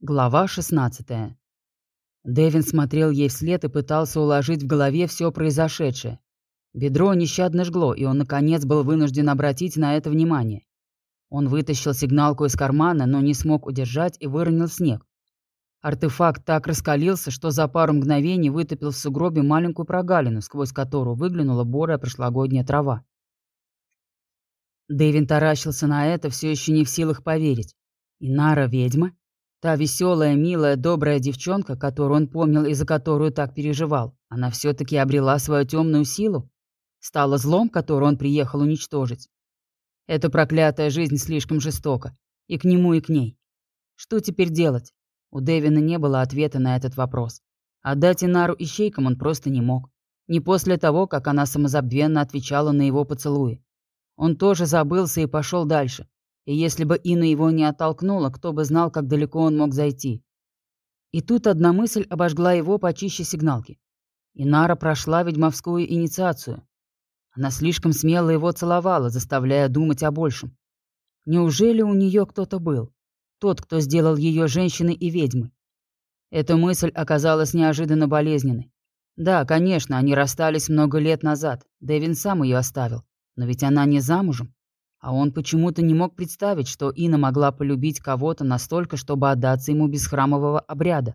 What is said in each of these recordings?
Глава 16. Дэвин смотрел ей вслед и пытался уложить в голове все произошедшее. Бедро нещадно жгло, и он, наконец, был вынужден обратить на это внимание. Он вытащил сигналку из кармана, но не смог удержать и выронил снег. Артефакт так раскалился, что за пару мгновений вытопил в сугробе маленькую прогалину, сквозь которую выглянула борая прошлогодняя трава. Дэвин таращился на это, все еще не в силах поверить. Инара ведьма? Та веселая, милая, добрая девчонка, которую он помнил и за которую так переживал, она все-таки обрела свою темную силу? Стала злом, который он приехал уничтожить? Эта проклятая жизнь слишком жестока. И к нему, и к ней. Что теперь делать? У Дэвина не было ответа на этот вопрос. Отдать Инару ищейкам он просто не мог. Не после того, как она самозабвенно отвечала на его поцелуи. Он тоже забылся и пошел дальше, и если бы Инна его не оттолкнула, кто бы знал, как далеко он мог зайти. И тут одна мысль обожгла его почище сигналки. Инара прошла ведьмовскую инициацию. Она слишком смело его целовала, заставляя думать о большем. Неужели у нее кто-то был? Тот, кто сделал ее женщиной и ведьмой? Эта мысль оказалась неожиданно болезненной. Да, конечно, они расстались много лет назад. Дэвин сам ее оставил. Но ведь она не замужем. А он почему-то не мог представить, что Инна могла полюбить кого-то настолько, чтобы отдаться ему без храмового обряда.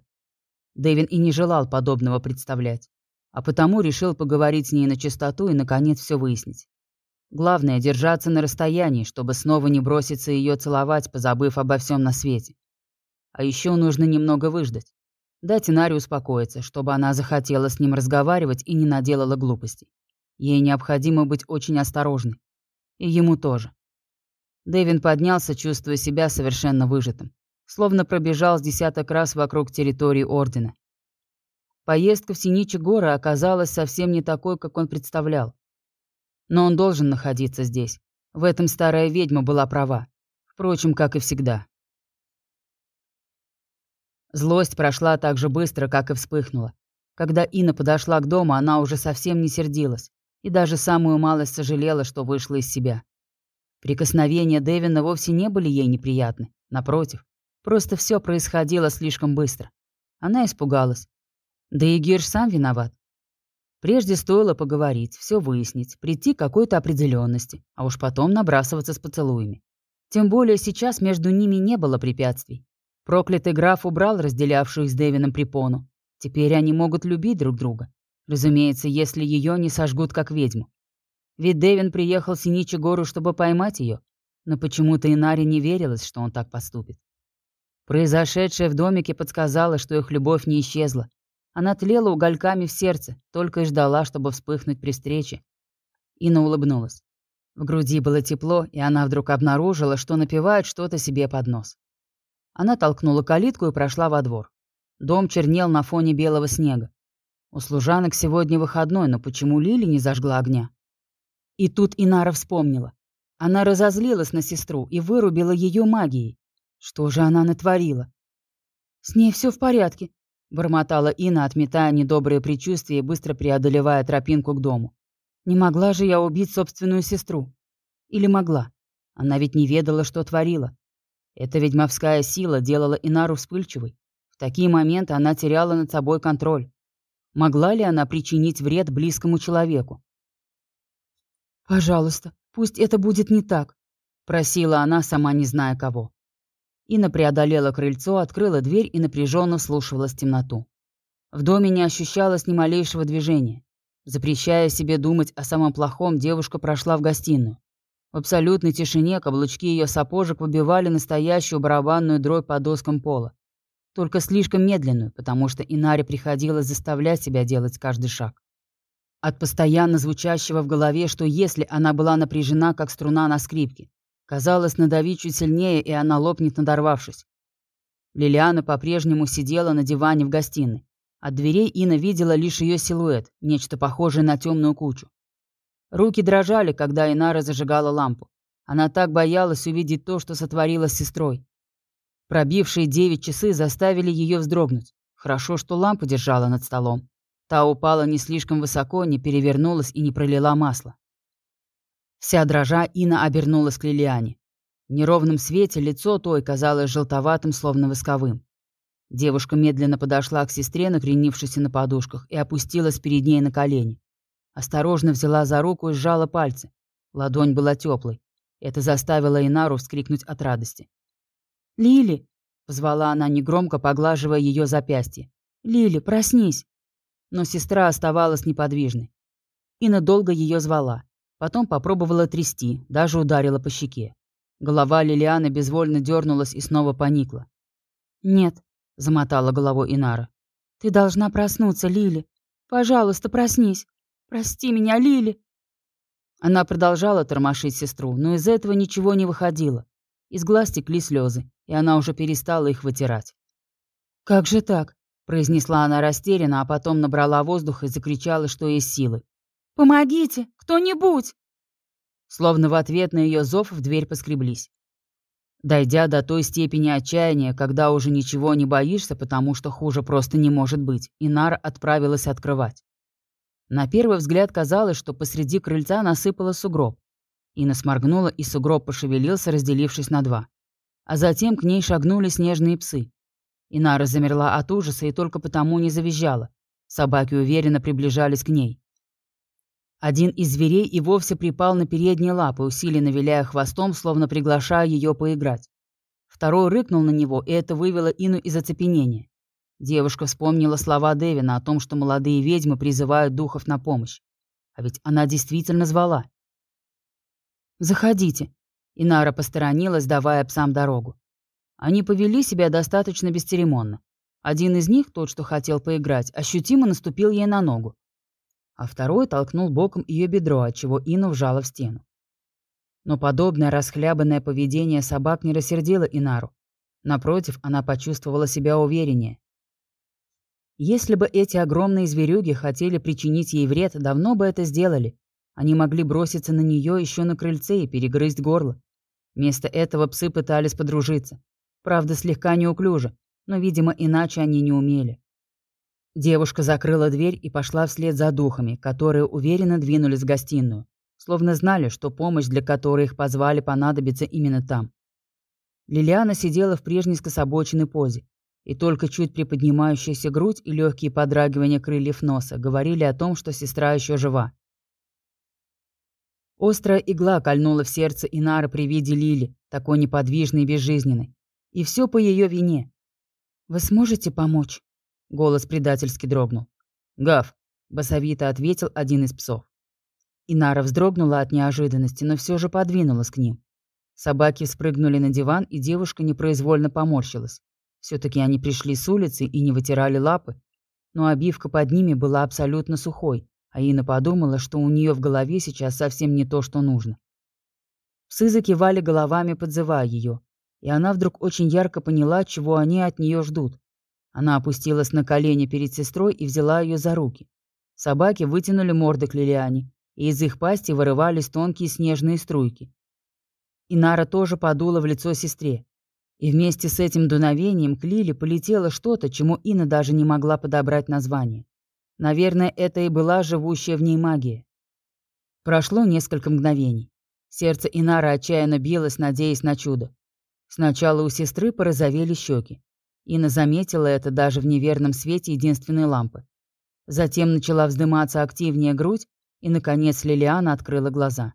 Дэвин и не желал подобного представлять, а потому решил поговорить с ней на чистоту и, наконец, все выяснить. Главное — держаться на расстоянии, чтобы снова не броситься ее целовать, позабыв обо всем на свете. А еще нужно немного выждать. Дать Инаре успокоиться, чтобы она захотела с ним разговаривать и не наделала глупостей. Ей необходимо быть очень осторожной. И ему тоже. Дэвин поднялся, чувствуя себя совершенно выжатым. Словно пробежал с десяток раз вокруг территории Ордена. Поездка в Синичи горы оказалась совсем не такой, как он представлял. Но он должен находиться здесь. В этом старая ведьма была права. Впрочем, как и всегда. Злость прошла так же быстро, как и вспыхнула. Когда Инна подошла к дому, она уже совсем не сердилась и даже самую малость сожалела, что вышла из себя. Прикосновения Дэвина вовсе не были ей неприятны, напротив. Просто все происходило слишком быстро. Она испугалась. Да и Гирш сам виноват. Прежде стоило поговорить, все выяснить, прийти к какой-то определенности, а уж потом набрасываться с поцелуями. Тем более сейчас между ними не было препятствий. Проклятый граф убрал разделявшую с Дэвином препону. Теперь они могут любить друг друга. Разумеется, если ее не сожгут как ведьму. Ведь Дэвин приехал Синичи гору, чтобы поймать ее, но почему-то Инаре не верилось, что он так поступит. Произошедшее в домике подсказало, что их любовь не исчезла. Она тлела угольками в сердце, только и ждала, чтобы вспыхнуть при встрече. Инна улыбнулась. В груди было тепло, и она вдруг обнаружила, что напевает что-то себе под нос. Она толкнула калитку и прошла во двор. Дом чернел на фоне белого снега. У служанок сегодня выходной, но почему Лили не зажгла огня? И тут Инара вспомнила. Она разозлилась на сестру и вырубила ее магией. Что же она натворила? «С ней все в порядке», — бормотала Ина, отметая недобрые предчувствия и быстро преодолевая тропинку к дому. «Не могла же я убить собственную сестру? Или могла? Она ведь не ведала, что творила. Эта ведьмовская сила делала Инару вспыльчивой. В такие моменты она теряла над собой контроль. Могла ли она причинить вред близкому человеку? «Пожалуйста, пусть это будет не так», — просила она, сама не зная кого. Инна преодолела крыльцо, открыла дверь и напряженно вслушивалась в темноту. В доме не ощущалось ни малейшего движения. Запрещая себе думать о самом плохом, девушка прошла в гостиную. В абсолютной тишине каблучки ее сапожек выбивали настоящую барабанную дробь по доскам пола. Только слишком медленную, потому что Инаре приходилось заставлять себя делать каждый шаг. От постоянно звучащего в голове, что если она была напряжена, как струна на скрипке, казалось надавить чуть сильнее, и она лопнет, надорвавшись. Лилиана по-прежнему сидела на диване в гостиной. От дверей Ина видела лишь ее силуэт, нечто похожее на темную кучу. Руки дрожали, когда Инара зажигала лампу. Она так боялась увидеть то, что сотворила с сестрой. Пробившие девять часы заставили ее вздрогнуть. Хорошо, что лампа держала над столом. Та упала не слишком высоко, не перевернулась и не пролила масло. Вся дрожа Ина обернулась к Лилиане. В неровном свете лицо той казалось желтоватым, словно восковым. Девушка медленно подошла к сестре, накренившейся на подушках, и опустилась перед ней на колени. Осторожно взяла за руку и сжала пальцы. Ладонь была теплой. Это заставило Инару вскрикнуть от радости. «Лили!» — позвала она негромко, поглаживая ее запястье. «Лили, проснись!» Но сестра оставалась неподвижной. Ина долго ее звала. Потом попробовала трясти, даже ударила по щеке. Голова Лилианы безвольно дернулась и снова поникла. «Нет», — замотала головой Инара. «Ты должна проснуться, Лили. Пожалуйста, проснись. Прости меня, Лили». Она продолжала тормошить сестру, но из этого ничего не выходило. Из глаз текли слезы, и она уже перестала их вытирать. «Как же так?» – произнесла она растерянно, а потом набрала воздух и закричала, что есть силы. «Помогите! Кто-нибудь!» Словно в ответ на ее зов в дверь поскреблись. Дойдя до той степени отчаяния, когда уже ничего не боишься, потому что хуже просто не может быть, Инара отправилась открывать. На первый взгляд казалось, что посреди крыльца насыпала сугроб. Инна сморгнула, и сугроб пошевелился, разделившись на два. А затем к ней шагнули снежные псы. Инара замерла от ужаса и только потому не завизжала. Собаки уверенно приближались к ней. Один из зверей и вовсе припал на передние лапы, усиленно виляя хвостом, словно приглашая ее поиграть. Второй рыкнул на него, и это вывело Ину из оцепенения. Девушка вспомнила слова Дэвина о том, что молодые ведьмы призывают духов на помощь. А ведь она действительно звала. «Заходите», — Инара посторонилась, давая псам дорогу. Они повели себя достаточно бесцеремонно. Один из них, тот, что хотел поиграть, ощутимо наступил ей на ногу а второй толкнул боком ее бедро, отчего Ину вжала в стену. Но подобное расхлябанное поведение собак не рассердило Инару. Напротив, она почувствовала себя увереннее. Если бы эти огромные зверюги хотели причинить ей вред, давно бы это сделали. Они могли броситься на нее еще на крыльце и перегрызть горло. Вместо этого псы пытались подружиться. Правда, слегка неуклюже, но, видимо, иначе они не умели. Девушка закрыла дверь и пошла вслед за духами, которые уверенно двинулись в гостиную, словно знали, что помощь, для которой их позвали, понадобится именно там. Лилиана сидела в прежней скособоченной позе, и только чуть приподнимающаяся грудь и легкие подрагивания крыльев носа говорили о том, что сестра еще жива. Острая игла кольнула в сердце Инары при виде Лили, такой неподвижной и безжизненной. И все по ее вине. «Вы сможете помочь?» Голос предательски дрогнул. «Гав!» – басовито ответил один из псов. Инара вздрогнула от неожиданности, но все же подвинулась к ним. Собаки спрыгнули на диван, и девушка непроизвольно поморщилась. Все-таки они пришли с улицы и не вытирали лапы, но обивка под ними была абсолютно сухой, а Ина подумала, что у нее в голове сейчас совсем не то, что нужно. Псы закивали головами, подзывая ее, и она вдруг очень ярко поняла, чего они от нее ждут. Она опустилась на колени перед сестрой и взяла ее за руки. Собаки вытянули морды к Лилиане, и из их пасти вырывались тонкие снежные струйки. Инара тоже подула в лицо сестре. И вместе с этим дуновением к Лиле полетело что-то, чему Ина даже не могла подобрать название. Наверное, это и была живущая в ней магия. Прошло несколько мгновений. Сердце Инара отчаянно билось, надеясь на чудо. Сначала у сестры порозовели щеки. Инна заметила это даже в неверном свете единственной лампы. Затем начала вздыматься активнее грудь, и, наконец, Лилиана открыла глаза.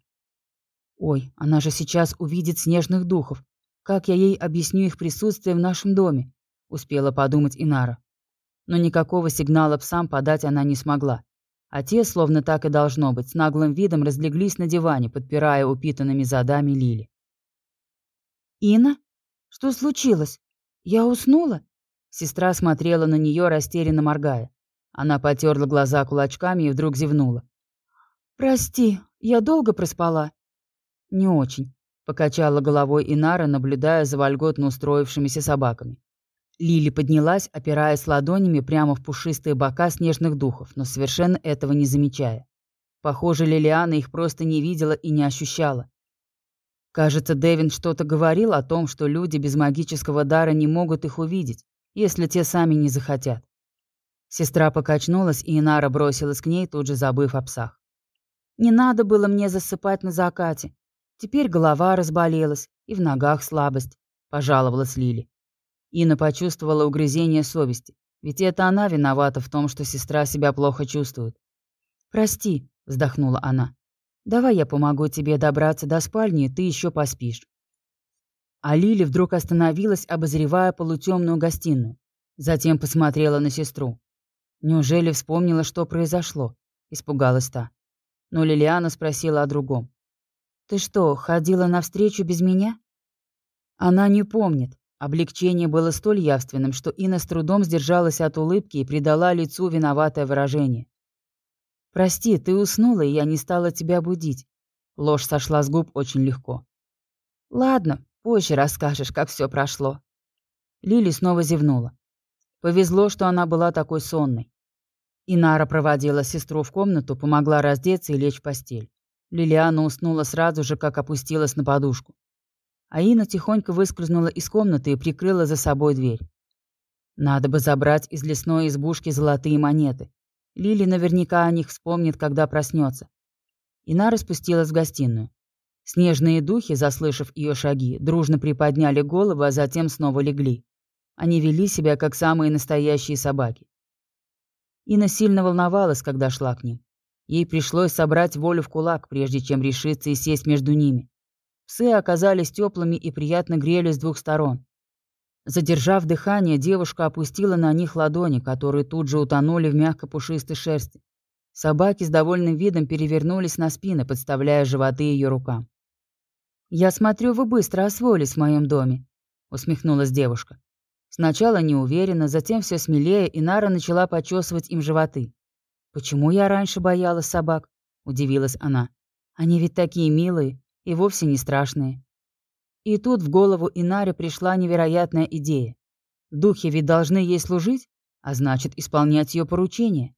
«Ой, она же сейчас увидит снежных духов. Как я ей объясню их присутствие в нашем доме?» — успела подумать Инара. Но никакого сигнала псам подать она не смогла. А те, словно так и должно быть, с наглым видом разлеглись на диване, подпирая упитанными задами Лили. «Инна? Что случилось?» «Я уснула?» Сестра смотрела на нее, растерянно моргая. Она потерла глаза кулачками и вдруг зевнула. «Прости, я долго проспала?» «Не очень», — покачала головой Инара, наблюдая за вольготно устроившимися собаками. Лили поднялась, опираясь ладонями прямо в пушистые бока снежных духов, но совершенно этого не замечая. Похоже, Лилиана их просто не видела и не ощущала. Кажется, Дэвин что-то говорил о том, что люди без магического дара не могут их увидеть, если те сами не захотят. Сестра покачнулась, и Инара бросилась к ней, тут же забыв о псах. «Не надо было мне засыпать на закате. Теперь голова разболелась, и в ногах слабость», — пожаловалась Лили. Инна почувствовала угрызение совести, ведь это она виновата в том, что сестра себя плохо чувствует. «Прости», — вздохнула она. «Давай я помогу тебе добраться до спальни, ты еще поспишь». А Лили вдруг остановилась, обозревая полутемную гостиную. Затем посмотрела на сестру. Неужели вспомнила, что произошло? Испугалась та. Но Лилиана спросила о другом. «Ты что, ходила навстречу без меня?» Она не помнит. Облегчение было столь явственным, что Инна с трудом сдержалась от улыбки и придала лицу виноватое выражение. «Прости, ты уснула, и я не стала тебя будить». Ложь сошла с губ очень легко. «Ладно, позже расскажешь, как все прошло». Лили снова зевнула. Повезло, что она была такой сонной. Инара проводила сестру в комнату, помогла раздеться и лечь в постель. Лилиана уснула сразу же, как опустилась на подушку. Аина тихонько выскользнула из комнаты и прикрыла за собой дверь. Надо бы забрать из лесной избушки золотые монеты. Лили наверняка о них вспомнит, когда проснется. Инара спустилась в гостиную. Снежные духи, заслышав ее шаги, дружно приподняли головы, а затем снова легли. Они вели себя, как самые настоящие собаки. Ина сильно волновалась, когда шла к ним. Ей пришлось собрать волю в кулак, прежде чем решиться и сесть между ними. Псы оказались теплыми и приятно грели с двух сторон. Задержав дыхание, девушка опустила на них ладони, которые тут же утонули в мягко-пушистой шерсти. Собаки с довольным видом перевернулись на спины, подставляя животы ее рукам. «Я смотрю, вы быстро освоились в моем доме», — усмехнулась девушка. Сначала неуверенно, затем все смелее, и Нара начала почесывать им животы. «Почему я раньше боялась собак?» — удивилась она. «Они ведь такие милые и вовсе не страшные». И тут в голову Инаре пришла невероятная идея. Духи ведь должны ей служить, а значит, исполнять ее поручения.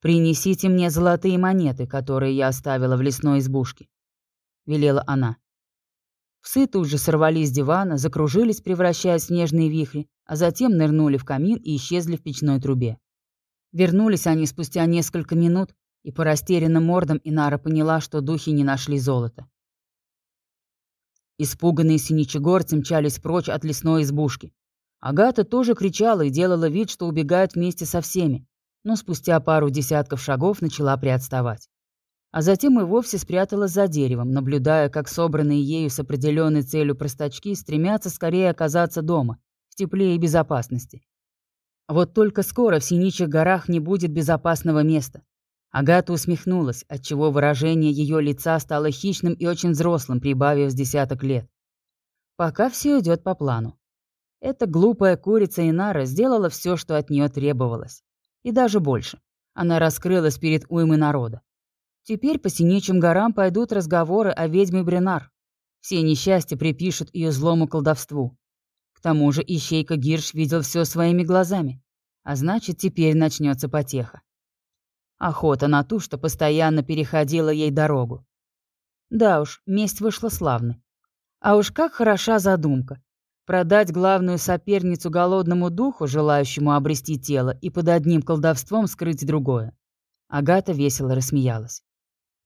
«Принесите мне золотые монеты, которые я оставила в лесной избушке», — велела она. Псы тут же сорвались с дивана, закружились, превращаясь в снежные вихри, а затем нырнули в камин и исчезли в печной трубе. Вернулись они спустя несколько минут, и по растерянным мордам Инара поняла, что духи не нашли золота. Испуганные синичегорцы мчались прочь от лесной избушки. Агата тоже кричала и делала вид, что убегает вместе со всеми, но спустя пару десятков шагов начала приотставать а затем и вовсе спряталась за деревом, наблюдая, как собранные ею с определенной целью простачки стремятся скорее оказаться дома, в тепле и безопасности. Вот только скоро в Синичих горах не будет безопасного места. Агата усмехнулась, отчего выражение ее лица стало хищным и очень взрослым, прибавив с десяток лет. Пока все идет по плану. Эта глупая курица Инара сделала все, что от нее требовалось. И даже больше. Она раскрылась перед уймой народа. Теперь по синичьим горам пойдут разговоры о ведьме Бренар. Все несчастья припишут ее злому колдовству. К тому же Ищейка Гирш видел все своими глазами. А значит, теперь начнется потеха. Охота на ту, что постоянно переходила ей дорогу. Да уж, месть вышла славной. А уж как хороша задумка. Продать главную соперницу голодному духу, желающему обрести тело, и под одним колдовством скрыть другое. Агата весело рассмеялась.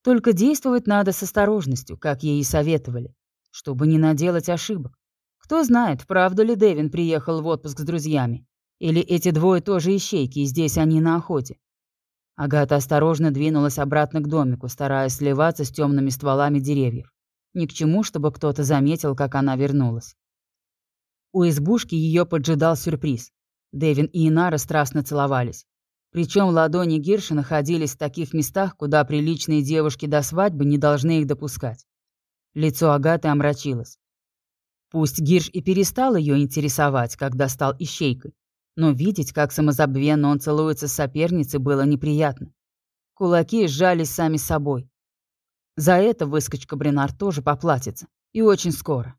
Только действовать надо с осторожностью, как ей и советовали, чтобы не наделать ошибок. Кто знает, правда ли Дэвин приехал в отпуск с друзьями. Или эти двое тоже ищейки, и здесь они на охоте. Агата осторожно двинулась обратно к домику, стараясь сливаться с темными стволами деревьев. Ни к чему, чтобы кто-то заметил, как она вернулась. У избушки ее поджидал сюрприз. Дэвин и Инара страстно целовались. Причем ладони Гирша находились в таких местах, куда приличные девушки до свадьбы не должны их допускать. Лицо Агаты омрачилось. Пусть Гирш и перестал ее интересовать, когда стал ищейкой, но видеть, как самозабвенно он целуется с соперницей, было неприятно. Кулаки сжались сами собой. За это выскочка Бренар тоже поплатится. И очень скоро.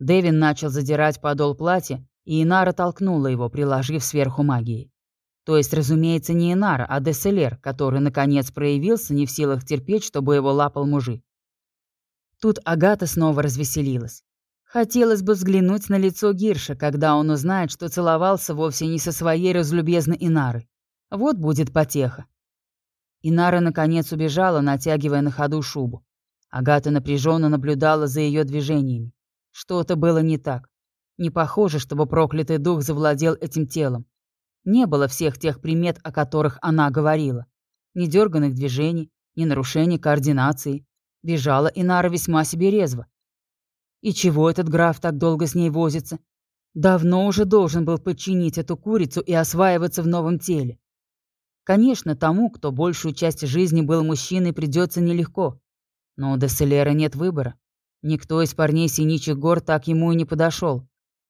Дэвин начал задирать подол платья, и Инара толкнула его, приложив сверху магией. То есть, разумеется, не Инара, а Деселер, который, наконец, проявился, не в силах терпеть, чтобы его лапал мужик. Тут Агата снова развеселилась. Хотелось бы взглянуть на лицо Гирша, когда он узнает, что целовался вовсе не со своей разлюбезной Инарой. Вот будет потеха. Инара, наконец, убежала, натягивая на ходу шубу. Агата напряженно наблюдала за ее движениями. Что-то было не так. Не похоже, чтобы проклятый дух завладел этим телом. Не было всех тех примет, о которых она говорила. Ни дерганных движений, ни нарушений координации. Бежала Инара весьма себе резво. И чего этот граф так долго с ней возится? Давно уже должен был подчинить эту курицу и осваиваться в новом теле. Конечно, тому, кто большую часть жизни был мужчиной, придется нелегко. Но у Десселера нет выбора. Никто из парней Синичих гор так ему и не подошел.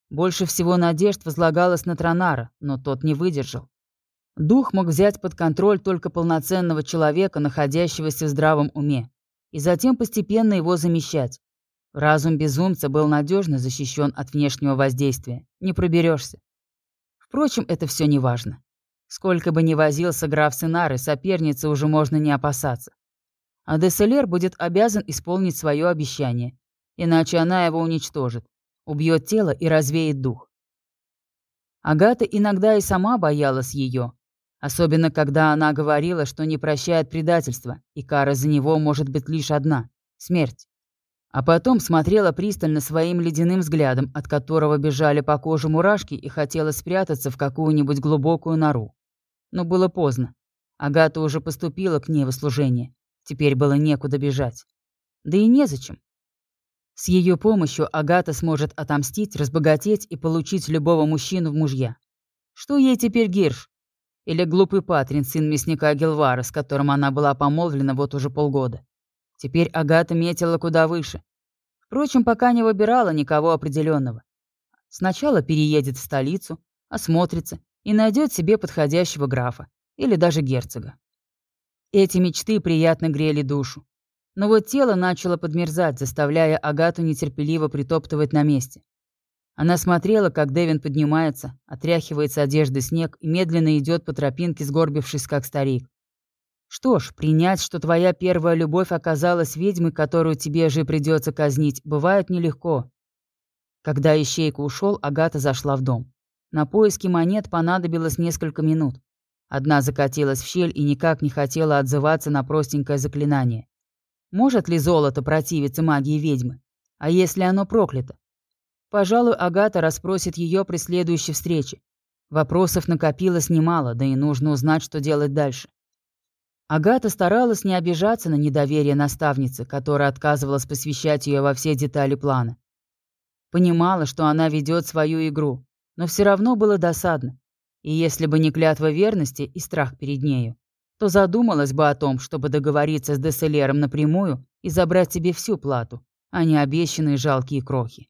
Больше всего надежд возлагалось на Тронара, но тот не выдержал. Дух мог взять под контроль только полноценного человека, находящегося в здравом уме, и затем постепенно его замещать. Разум безумца был надежно защищен от внешнего воздействия. Не проберешься. Впрочем, это все не важно. Сколько бы ни возился граф Сенары, соперницы уже можно не опасаться. А Десселер будет обязан исполнить свое обещание, иначе она его уничтожит, убьет тело и развеет дух. Агата иногда и сама боялась ее, особенно когда она говорила, что не прощает предательства, и кара за него может быть лишь одна — смерть. А потом смотрела пристально своим ледяным взглядом, от которого бежали по коже мурашки и хотела спрятаться в какую-нибудь глубокую нору. Но было поздно. Агата уже поступила к ней в служение. Теперь было некуда бежать. Да и незачем. С ее помощью Агата сможет отомстить, разбогатеть и получить любого мужчину в мужья. Что ей теперь Гирш? Или глупый Патрин, сын мясника Гелвара, с которым она была помолвлена вот уже полгода? Теперь Агата метила куда выше. Впрочем, пока не выбирала никого определенного. Сначала переедет в столицу, осмотрится и найдет себе подходящего графа или даже герцога. Эти мечты приятно грели душу. Но вот тело начало подмерзать, заставляя Агату нетерпеливо притоптывать на месте. Она смотрела, как Дэвин поднимается, отряхивает с одежды снег и медленно идет по тропинке, сгорбившись, как старик. Что ж, принять, что твоя первая любовь оказалась ведьмой, которую тебе же придется казнить, бывает нелегко. Когда Ищейка ушел, Агата зашла в дом. На поиски монет понадобилось несколько минут. Одна закатилась в щель и никак не хотела отзываться на простенькое заклинание. Может ли золото противиться магии ведьмы? А если оно проклято? Пожалуй, Агата расспросит ее при следующей встрече. Вопросов накопилось немало, да и нужно узнать, что делать дальше. Агата старалась не обижаться на недоверие наставницы, которая отказывалась посвящать ее во все детали плана. Понимала, что она ведет свою игру, но все равно было досадно. И если бы не клятва верности и страх перед нею, то задумалась бы о том, чтобы договориться с Десселером напрямую и забрать себе всю плату, а не обещанные жалкие крохи.